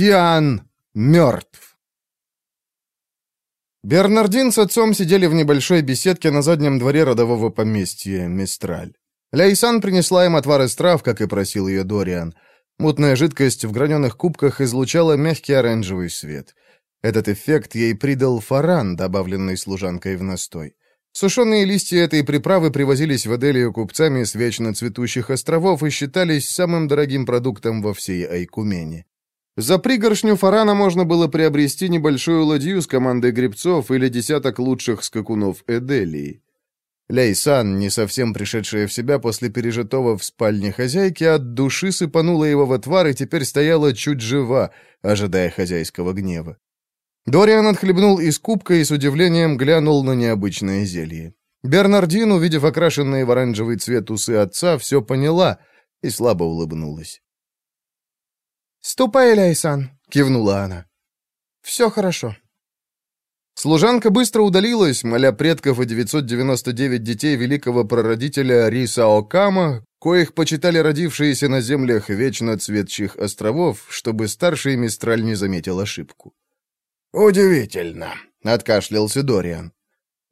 Истиан мертв. Бернардин с отцом сидели в небольшой беседке на заднем дворе родового поместья Мистраль. Ляйсан принесла им отвар из трав, как и просил ее Дориан. Мутная жидкость в граненых кубках излучала мягкий оранжевый свет. Этот эффект ей придал фаран, добавленный служанкой в настой. Сушеные листья этой приправы привозились в Аделию купцами с вечно цветущих островов и считались самым дорогим продуктом во всей Айкумене. За пригоршню фарана можно было приобрести небольшую ладью с командой гребцов или десяток лучших скакунов Эделии. Лейсан, не совсем пришедшая в себя после пережитого в спальне хозяйки, от души сыпанула его в отвар и теперь стояла чуть жива, ожидая хозяйского гнева. Дориан отхлебнул из кубка и с удивлением глянул на необычное зелье. Бернардин, увидев окрашенные в оранжевый цвет усы отца, все поняла и слабо улыбнулась. «Ступай, Ляйсан», — кивнула она. «Все хорошо». Служанка быстро удалилась, моля предков и 999 детей великого прародителя Риса Окама, коих почитали родившиеся на землях вечно цветчих островов, чтобы старший Мистраль не заметил ошибку. «Удивительно», — откашлялся Дориан.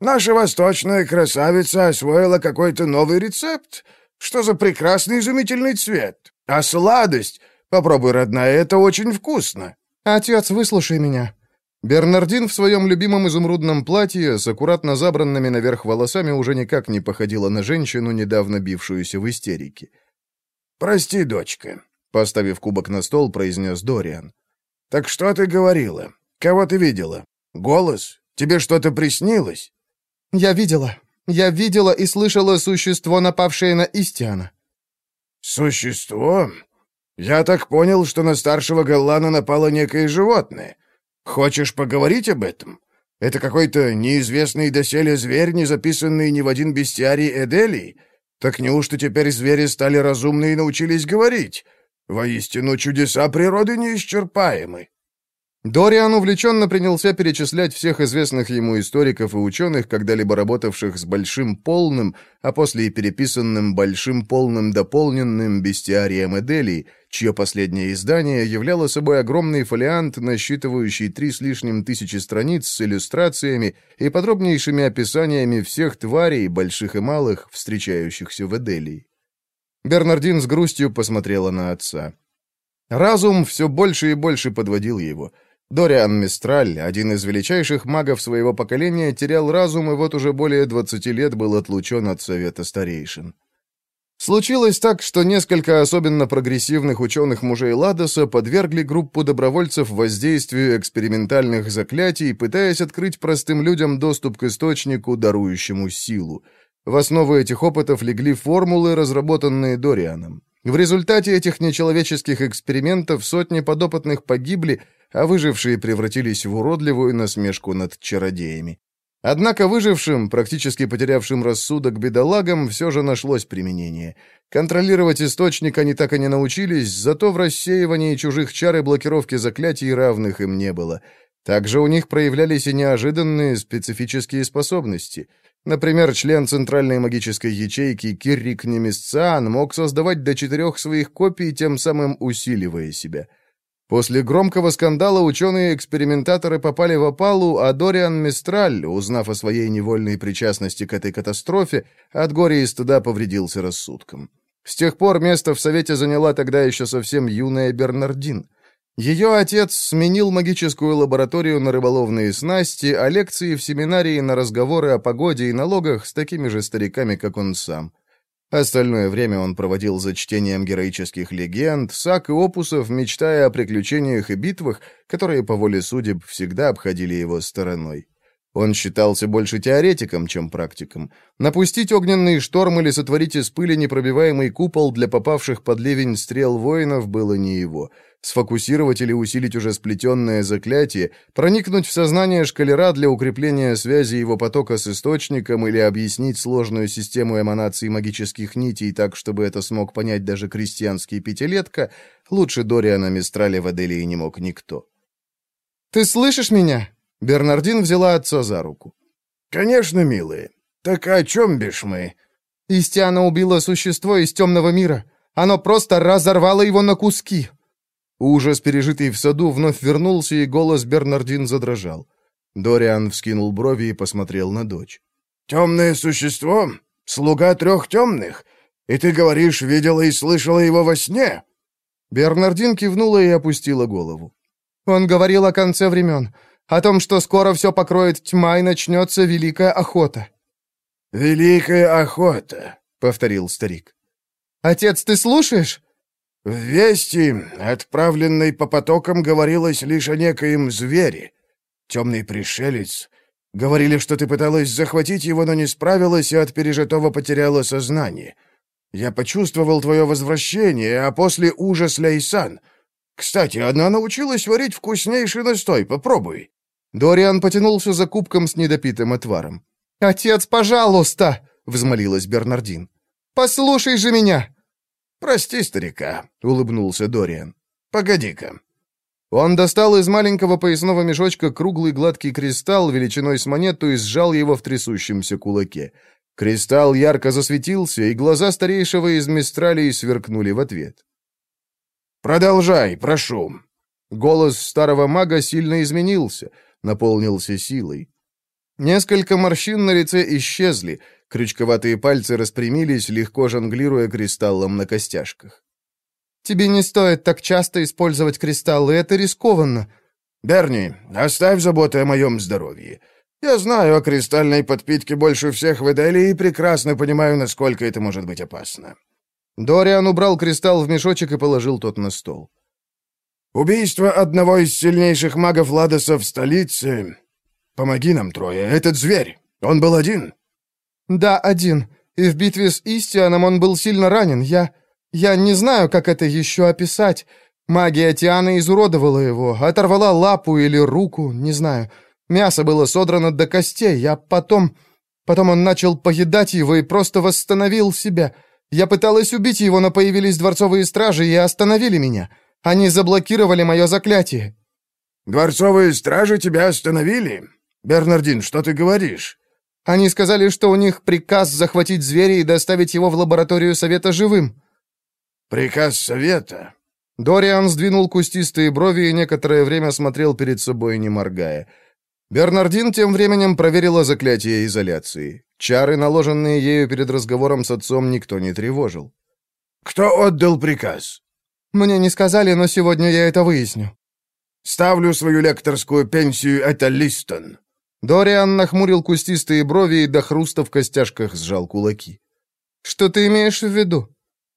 «Наша восточная красавица освоила какой-то новый рецепт. Что за прекрасный изумительный цвет? А сладость? Попробуй, родная, это очень вкусно». «Отец, выслушай меня». Бернардин в своем любимом изумрудном платье с аккуратно забранными наверх волосами уже никак не походила на женщину, недавно бившуюся в истерике. «Прости, дочка», — поставив кубок на стол, произнес Дориан. «Так что ты говорила? Кого ты видела? Голос? Тебе что-то приснилось?» «Я видела. Я видела и слышала существо, напавшее на Истиана». «Существо? Я так понял, что на старшего Галлана напало некое животное. Хочешь поговорить об этом? Это какой-то неизвестный доселе зверь, не записанный ни в один бестиарий Эделии? Так неужто теперь звери стали разумны и научились говорить? Воистину, чудеса природы неисчерпаемы». Дориан увлеченно принялся перечислять всех известных ему историков и ученых, когда-либо работавших с большим полным, а после и переписанным большим полным дополненным бестиарием Эделии, чье последнее издание являло собой огромный фолиант, насчитывающий три с лишним тысячи страниц с иллюстрациями и подробнейшими описаниями всех тварей, больших и малых, встречающихся в Эделии. Бернардин с грустью посмотрела на отца. Разум все больше и больше подводил его — Дориан Мистраль, один из величайших магов своего поколения, терял разум и вот уже более 20 лет был отлучен от Совета Старейшин. Случилось так, что несколько особенно прогрессивных ученых мужей Ладоса подвергли группу добровольцев воздействию экспериментальных заклятий, пытаясь открыть простым людям доступ к источнику, дарующему силу. В основу этих опытов легли формулы, разработанные Дорианом. В результате этих нечеловеческих экспериментов сотни подопытных погибли, а выжившие превратились в уродливую насмешку над чародеями. Однако выжившим, практически потерявшим рассудок бедолагам, все же нашлось применение. Контролировать источник они так и не научились, зато в рассеивании чужих чар и блокировке заклятий равных им не было. Также у них проявлялись и неожиданные специфические способности. Например, член Центральной магической ячейки Киррик Немесциан мог создавать до четырех своих копий, тем самым усиливая себя. После громкого скандала ученые-экспериментаторы попали в опалу, а Дориан Мистраль, узнав о своей невольной причастности к этой катастрофе, от горя и стыда повредился рассудком. С тех пор место в Совете заняла тогда еще совсем юная Бернардин. Ее отец сменил магическую лабораторию на рыболовные снасти, а лекции в семинарии на разговоры о погоде и налогах с такими же стариками, как он сам. Остальное время он проводил за чтением героических легенд, саг и опусов, мечтая о приключениях и битвах, которые по воле судеб всегда обходили его стороной. Он считался больше теоретиком, чем практиком. Напустить огненный шторм или сотворить из пыли непробиваемый купол для попавших под ливень стрел воинов было не его — сфокусировать или усилить уже сплетенное заклятие, проникнуть в сознание шкалера для укрепления связи его потока с источником или объяснить сложную систему эманаций магических нитей так, чтобы это смог понять даже крестьянский пятилетка, лучше Дориана Мистрали в Аделии не мог никто. «Ты слышишь меня?» Бернардин взяла отца за руку. «Конечно, милые. Так о чем бишь мы?» «Истиана убила существо из темного мира. Оно просто разорвало его на куски». Ужас, пережитый в саду, вновь вернулся, и голос Бернардин задрожал. Дориан вскинул брови и посмотрел на дочь. «Темное существо? Слуга трех темных? И ты говоришь, видела и слышала его во сне?» Бернардин кивнула и опустила голову. «Он говорил о конце времен, о том, что скоро все покроет тьма и начнется великая охота». «Великая охота», — повторил старик. «Отец, ты слушаешь?» В вести, отправленной по потокам, говорилось лишь о некоем звере. Темный пришелец. Говорили, что ты пыталась захватить его, но не справилась и от пережитого потеряла сознание. Я почувствовал твое возвращение, а после ужас Лейсан. Кстати, она научилась варить вкуснейший настой, попробуй». Дориан потянулся за кубком с недопитым отваром. «Отец, пожалуйста!» — взмолилась Бернардин. «Послушай же меня!» «Прости, старика», — улыбнулся Дориан. «Погоди-ка». Он достал из маленького поясного мешочка круглый гладкий кристалл величиной с монету и сжал его в трясущемся кулаке. Кристалл ярко засветился, и глаза старейшего из Мистралии сверкнули в ответ. «Продолжай, прошу». Голос старого мага сильно изменился, наполнился силой. Несколько морщин на лице исчезли, крючковатые пальцы распрямились, легко жонглируя кристаллом на костяшках. «Тебе не стоит так часто использовать кристаллы, это рискованно». «Берни, оставь заботы о моем здоровье. Я знаю о кристальной подпитке больше всех в Эделии и прекрасно понимаю, насколько это может быть опасно». Дориан убрал кристалл в мешочек и положил тот на стол. «Убийство одного из сильнейших магов Ладоса в столице «Помоги нам, Трое, этот зверь, он был один?» «Да, один. И в битве с Истианом он был сильно ранен. Я... я не знаю, как это еще описать. Магия Тианы изуродовала его, оторвала лапу или руку, не знаю. Мясо было содрано до костей. Я потом... Потом он начал поедать его и просто восстановил себя. Я пыталась убить его, но появились дворцовые стражи и остановили меня. Они заблокировали мое заклятие». «Дворцовые стражи тебя остановили?» «Бернардин, что ты говоришь?» «Они сказали, что у них приказ захватить зверя и доставить его в лабораторию Совета живым». «Приказ Совета?» Дориан сдвинул кустистые брови и некоторое время смотрел перед собой, не моргая. Бернардин тем временем проверила заклятие изоляции. Чары, наложенные ею перед разговором с отцом, никто не тревожил. «Кто отдал приказ?» «Мне не сказали, но сегодня я это выясню». «Ставлю свою лекторскую пенсию, это Листон». Дориан нахмурил кустистые брови и до хруста в костяшках сжал кулаки. «Что ты имеешь в виду?»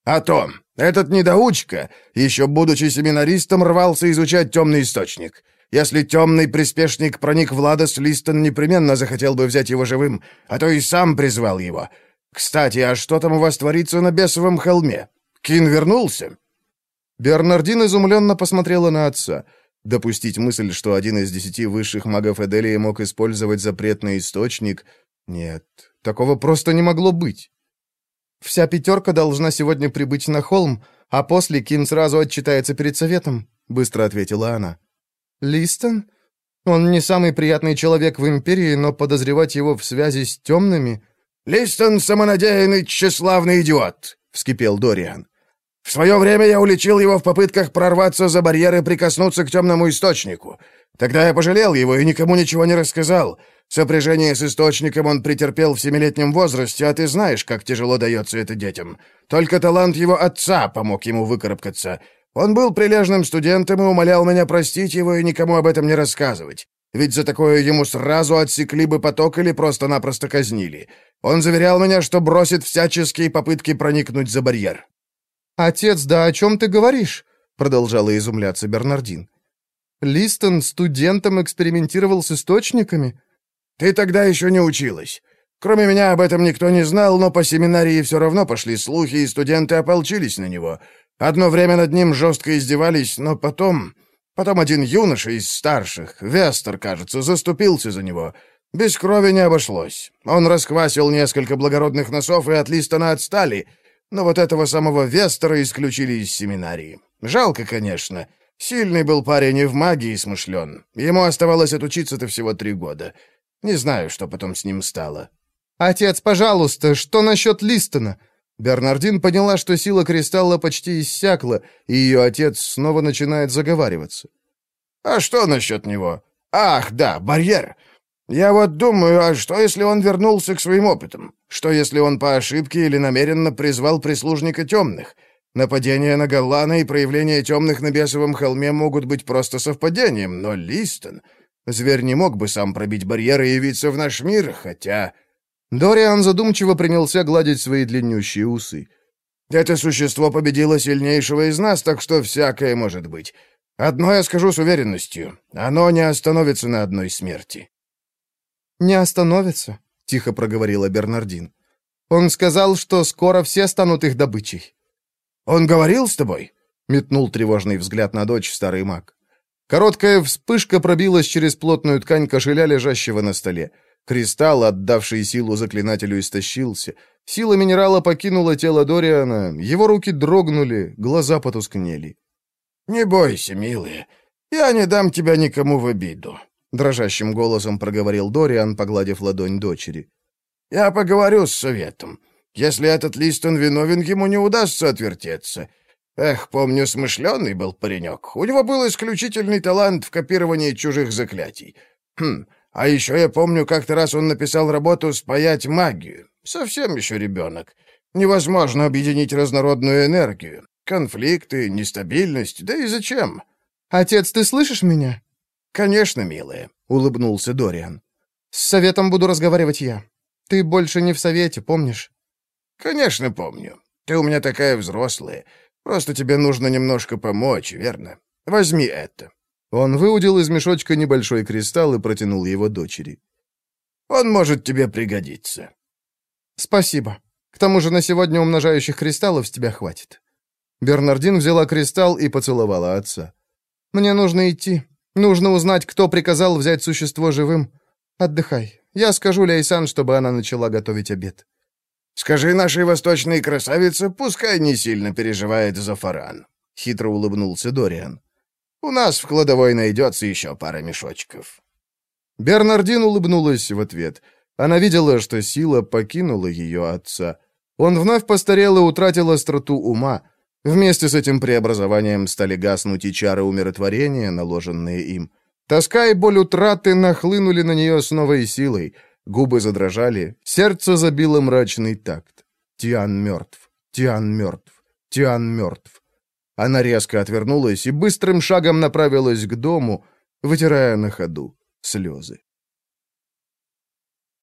«А то, этот недоучка, еще будучи семинаристом, рвался изучать темный источник. Если темный приспешник проник в Ладос, Листон непременно захотел бы взять его живым, а то и сам призвал его. Кстати, а что там у вас творится на Бесовом холме? Кин вернулся?» Бернардин изумленно посмотрела на отца — Допустить мысль, что один из десяти высших магов Эделии мог использовать запретный источник... Нет, такого просто не могло быть. «Вся пятерка должна сегодня прибыть на холм, а после Кин сразу отчитается перед советом», — быстро ответила она. «Листон? Он не самый приятный человек в Империи, но подозревать его в связи с темными...» «Листон — самонадеянный, тщеславный идиот», — вскипел Дориан. В свое время я уличил его в попытках прорваться за барьер и прикоснуться к темному источнику. Тогда я пожалел его и никому ничего не рассказал. Сопряжение с источником он претерпел в семилетнем возрасте, а ты знаешь, как тяжело дается это детям. Только талант его отца помог ему выкарабкаться. Он был прилежным студентом и умолял меня простить его и никому об этом не рассказывать. Ведь за такое ему сразу отсекли бы поток или просто-напросто казнили. Он заверял меня, что бросит всяческие попытки проникнуть за барьер. «Отец, да о чем ты говоришь?» — продолжала изумляться Бернардин. «Листон студентом экспериментировал с источниками?» «Ты тогда еще не училась. Кроме меня об этом никто не знал, но по семинарии все равно пошли слухи, и студенты ополчились на него. Одно время над ним жестко издевались, но потом... Потом один юноша из старших, Вестер, кажется, заступился за него. Без крови не обошлось. Он расквасил несколько благородных носов, и от Листона отстали — но вот этого самого Вестера исключили из семинарии. Жалко, конечно. Сильный был парень и в магии смышлен. Ему оставалось отучиться-то всего три года. Не знаю, что потом с ним стало. «Отец, пожалуйста, что насчет Листона?» Бернардин поняла, что сила кристалла почти иссякла, и ее отец снова начинает заговариваться. «А что насчет него? Ах, да, барьер. Я вот думаю, а что, если он вернулся к своим опытам? Что, если он по ошибке или намеренно призвал прислужника темных? Нападение на Галлана и проявление темных на Бесовом холме могут быть просто совпадением, но Листон... Зверь не мог бы сам пробить барьер и явиться в наш мир, хотя... Дориан задумчиво принялся гладить свои длиннющие усы. «Это существо победило сильнейшего из нас, так что всякое может быть. Одно я скажу с уверенностью. Оно не остановится на одной смерти». «Не остановится», — тихо проговорила Бернардин. «Он сказал, что скоро все станут их добычей». «Он говорил с тобой?» — метнул тревожный взгляд на дочь старый маг. Короткая вспышка пробилась через плотную ткань кошеля, лежащего на столе. Кристалл, отдавший силу заклинателю, истощился. Сила минерала покинула тело Дориана, его руки дрогнули, глаза потускнели. «Не бойся, милая, я не дам тебя никому в обиду», — дрожащим голосом проговорил Дориан, погладив ладонь дочери. «Я поговорю с советом. Если этот Листон виновен, ему не удастся отвертеться. Эх, помню, смышленый был паренек. У него был исключительный талант в копировании чужих заклятий. Хм, а еще я помню, как-то раз он написал работу «Спаять магию». Совсем еще ребенок. Невозможно объединить разнородную энергию. Конфликты, нестабильность, да и зачем? «Отец, ты слышишь меня?» «Конечно, милая», — улыбнулся Дориан. «С советом буду разговаривать я. Ты больше не в совете, помнишь?» «Конечно помню. Ты у меня такая взрослая. Просто тебе нужно немножко помочь, верно? Возьми это». Он выудил из мешочка небольшой кристалл и протянул его дочери. «Он может тебе пригодиться». «Спасибо. К тому же на сегодня умножающих кристаллов с тебя хватит». Бернардин взяла кристалл и поцеловала отца. «Мне нужно идти. Нужно узнать, кто приказал взять существо живым. Отдыхай. Я скажу Ляйсан, чтобы она начала готовить обед». «Скажи нашей восточной красавице, пускай не сильно переживает за Фаран», — хитро улыбнулся Дориан. У нас в кладовой найдется еще пара мешочков». Бернардин улыбнулась в ответ. Она видела, что сила покинула ее отца. Он вновь постарел и утратил остроту ума. Вместе с этим преобразованием стали гаснуть и чары умиротворения, наложенные им. Тоска и боль утраты нахлынули на нее с новой силой. Губы задрожали, сердце забило мрачный такт. Тиан мертв, Тиан мертв, Тиан мертв. Она резко отвернулась и быстрым шагом направилась к дому, вытирая на ходу слезы.